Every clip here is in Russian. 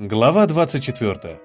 Глава 24.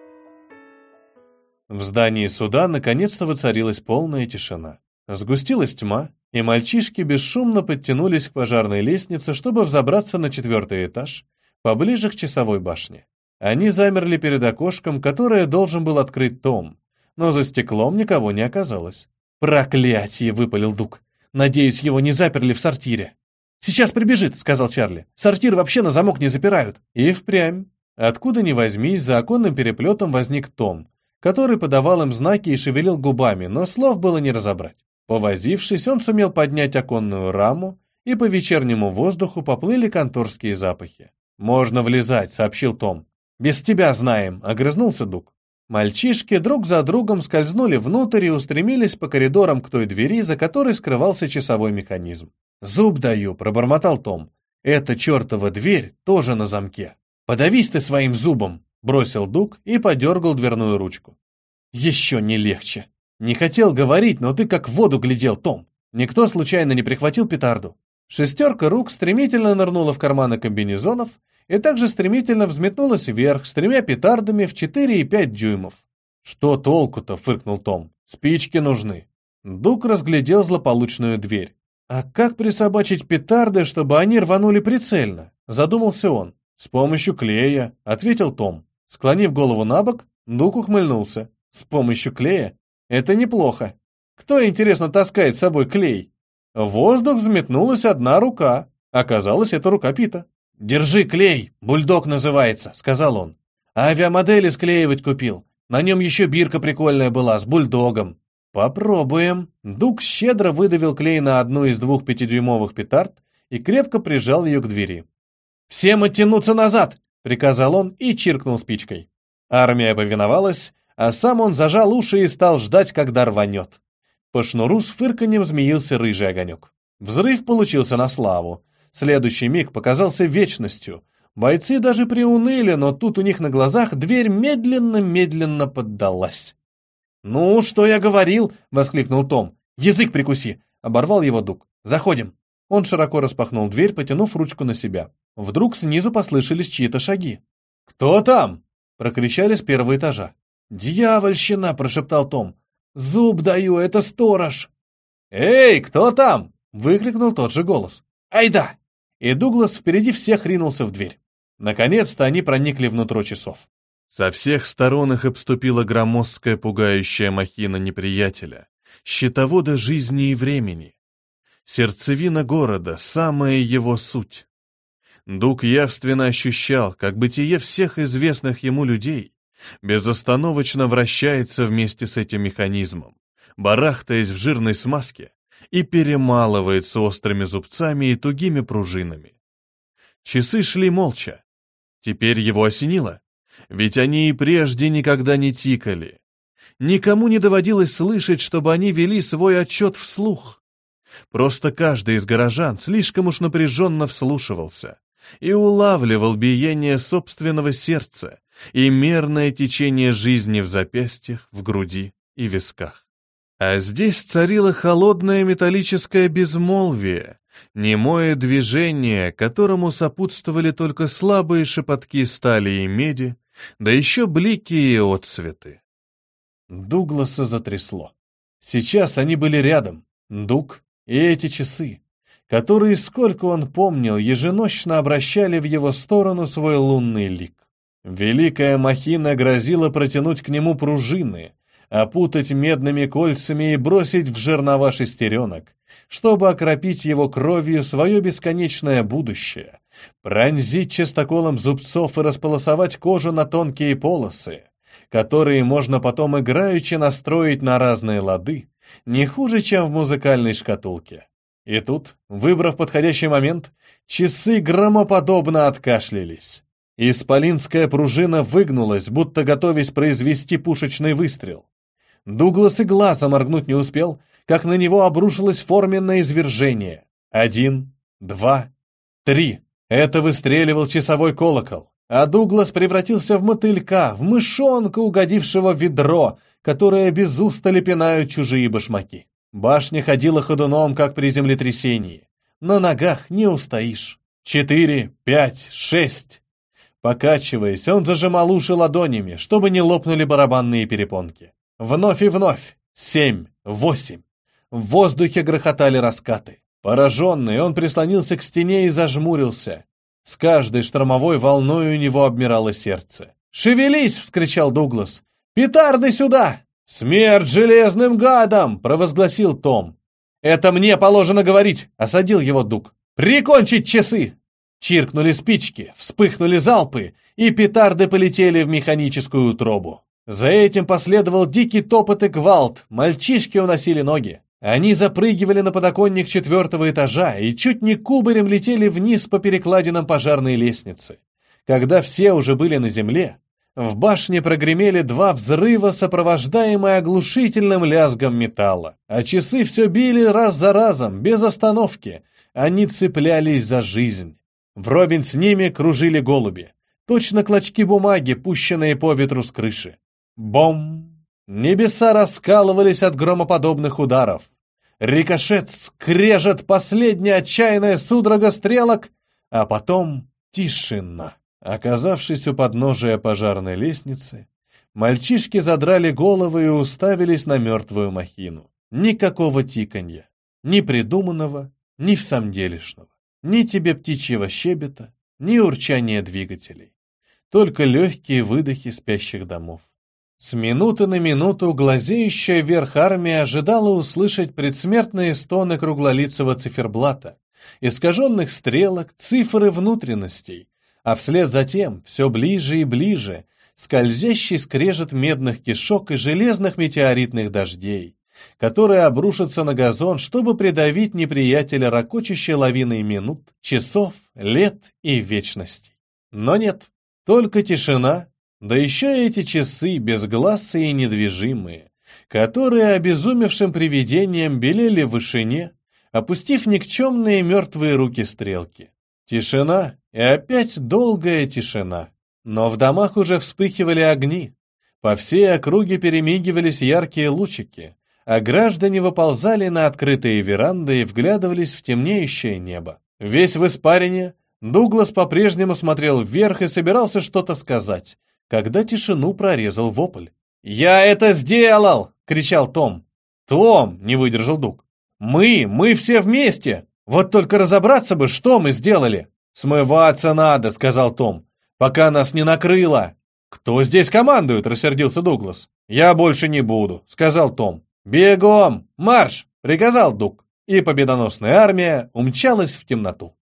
В здании суда наконец-то воцарилась полная тишина. Сгустилась тьма, и мальчишки бесшумно подтянулись к пожарной лестнице, чтобы взобраться на четвертый этаж, поближе к часовой башне. Они замерли перед окошком, которое должен был открыть Том, но за стеклом никого не оказалось. «Проклятие!» — выпалил Дук. «Надеюсь, его не заперли в сортире». «Сейчас прибежит», — сказал Чарли. «Сортир вообще на замок не запирают». И впрямь. Откуда ни возьмись, за оконным переплетом возник Том, который подавал им знаки и шевелил губами, но слов было не разобрать. Повозившись, он сумел поднять оконную раму, и по вечернему воздуху поплыли конторские запахи. «Можно влезать», — сообщил Том. «Без тебя знаем», — огрызнулся Дук. Мальчишки друг за другом скользнули внутрь и устремились по коридорам к той двери, за которой скрывался часовой механизм. «Зуб даю», — пробормотал Том. «Эта чертова дверь тоже на замке». «Подавись ты своим зубом!» — бросил Дук и подергал дверную ручку. «Еще не легче. Не хотел говорить, но ты как в воду глядел, Том. Никто случайно не прихватил петарду?» Шестерка рук стремительно нырнула в карманы комбинезонов и также стремительно взметнулась вверх с тремя петардами в 4 и 5 дюймов. «Что толку-то?» — фыркнул Том. «Спички нужны». Дук разглядел злополучную дверь. «А как присобачить петарды, чтобы они рванули прицельно?» — задумался он. «С помощью клея», — ответил Том. Склонив голову на бок, Дук ухмыльнулся. «С помощью клея? Это неплохо. Кто, интересно, таскает с собой клей?» В воздух взметнулась одна рука. Оказалось, это рука Пита. «Держи клей, бульдог называется», — сказал он. «Авиамодели склеивать купил. На нем еще бирка прикольная была, с бульдогом». «Попробуем». Дук щедро выдавил клей на одну из двух пятидюймовых петард и крепко прижал ее к двери. «Всем оттянуться назад!» — приказал он и чиркнул спичкой. Армия повиновалась, а сам он зажал уши и стал ждать, когда рванет. По шнуру с фырканьем змеился рыжий огонек. Взрыв получился на славу. Следующий миг показался вечностью. Бойцы даже приуныли, но тут у них на глазах дверь медленно-медленно поддалась. «Ну, что я говорил?» — воскликнул Том. «Язык прикуси!» — оборвал его Дуг. «Заходим!» Он широко распахнул дверь, потянув ручку на себя. Вдруг снизу послышались чьи-то шаги. «Кто там?» — прокричали с первого этажа. «Дьявольщина!» — прошептал Том. «Зуб даю, это сторож!» «Эй, кто там?» — выкрикнул тот же голос. «Айда!» И Дуглас впереди всех ринулся в дверь. Наконец-то они проникли внутрь часов. Со всех сторон их обступила громоздкая пугающая махина неприятеля, щитовода жизни и времени. Сердцевина города, самая его суть. Дуг явственно ощущал, как бытие всех известных ему людей безостановочно вращается вместе с этим механизмом, барахтаясь в жирной смазке и перемалывается острыми зубцами и тугими пружинами. Часы шли молча. Теперь его осенило, ведь они и прежде никогда не тикали. Никому не доводилось слышать, чтобы они вели свой отчет вслух. Просто каждый из горожан слишком уж напряженно вслушивался и улавливал биение собственного сердца и мерное течение жизни в запястьях, в груди и висках. А здесь царило холодное металлическое безмолвие, немое движение, которому сопутствовали только слабые шепотки стали и меди, да еще блики и отцветы. Дугласа затрясло. Сейчас они были рядом, Дуг и эти часы которые, сколько он помнил, еженочно обращали в его сторону свой лунный лик. Великая махина грозила протянуть к нему пружины, опутать медными кольцами и бросить в жернова шестеренок, чтобы окропить его кровью свое бесконечное будущее, пронзить частоколом зубцов и располосовать кожу на тонкие полосы, которые можно потом играючи настроить на разные лады, не хуже, чем в музыкальной шкатулке. И тут, выбрав подходящий момент, часы громоподобно откашлялись. Исполинская пружина выгнулась, будто готовясь произвести пушечный выстрел. Дуглас и глаза моргнуть не успел, как на него обрушилось форменное извержение. Один, два, три. Это выстреливал часовой колокол, а Дуглас превратился в мотылька, в мышонка, угодившего в ведро, которое без устали пинают чужие башмаки. Башня ходила ходуном, как при землетрясении. На ногах не устоишь. Четыре, пять, шесть. Покачиваясь, он зажимал уши ладонями, чтобы не лопнули барабанные перепонки. Вновь и вновь. Семь, восемь. В воздухе грохотали раскаты. Пораженный, он прислонился к стене и зажмурился. С каждой штормовой волной у него обмирало сердце. «Шевелись!» — вскричал Дуглас. «Петарды сюда!» «Смерть железным гадам!» — провозгласил Том. «Это мне положено говорить!» — осадил его Дуг. «Прикончить часы!» Чиркнули спички, вспыхнули залпы, и петарды полетели в механическую утробу. За этим последовал дикий топот и гвалт, мальчишки уносили ноги. Они запрыгивали на подоконник четвертого этажа и чуть не кубарем летели вниз по перекладинам пожарной лестницы. Когда все уже были на земле, в башне прогремели два взрыва, сопровождаемые оглушительным лязгом металла. А часы все били раз за разом, без остановки. Они цеплялись за жизнь. Вровень с ними кружили голуби. Точно клочки бумаги, пущенные по ветру с крыши. Бом! Небеса раскалывались от громоподобных ударов. Рикошет, скрежет, последняя отчаянная судорога стрелок, а потом тишина. Оказавшись у подножия пожарной лестницы, мальчишки задрали головы и уставились на мертвую махину. Никакого тиканья, ни придуманного, ни всамделишного, ни тебе птичьего щебета, ни урчания двигателей. Только легкие выдохи спящих домов. С минуты на минуту глазеющая вверх армия ожидала услышать предсмертные стоны круглолицего циферблата, искаженных стрелок, цифр и внутренностей, а вслед за тем все ближе и ближе скользящий скрежет медных кишок и железных метеоритных дождей, которые обрушатся на газон, чтобы придавить неприятеля ракочащей лавиной минут, часов, лет и вечностей. Но нет, только тишина да еще эти часы, безгласые и недвижимые, которые обезумевшим привидением белели в вышине, опустив никчемные мертвые руки стрелки. Тишина и опять долгая тишина. Но в домах уже вспыхивали огни. По всей округе перемигивались яркие лучики, а граждане выползали на открытые веранды и вглядывались в темнеющее небо. Весь в испарине, Дуглас по-прежнему смотрел вверх и собирался что-то сказать, когда тишину прорезал вопль. «Я это сделал!» — кричал Том. «Том!» — не выдержал Дуг. «Мы! Мы все вместе! Вот только разобраться бы, что мы сделали!» «Смываться надо!» — сказал Том. «Пока нас не накрыло!» «Кто здесь командует?» — рассердился Дуглас. «Я больше не буду», — сказал Том. «Бегом! Марш!» — приказал Дуг. И победоносная армия умчалась в темноту.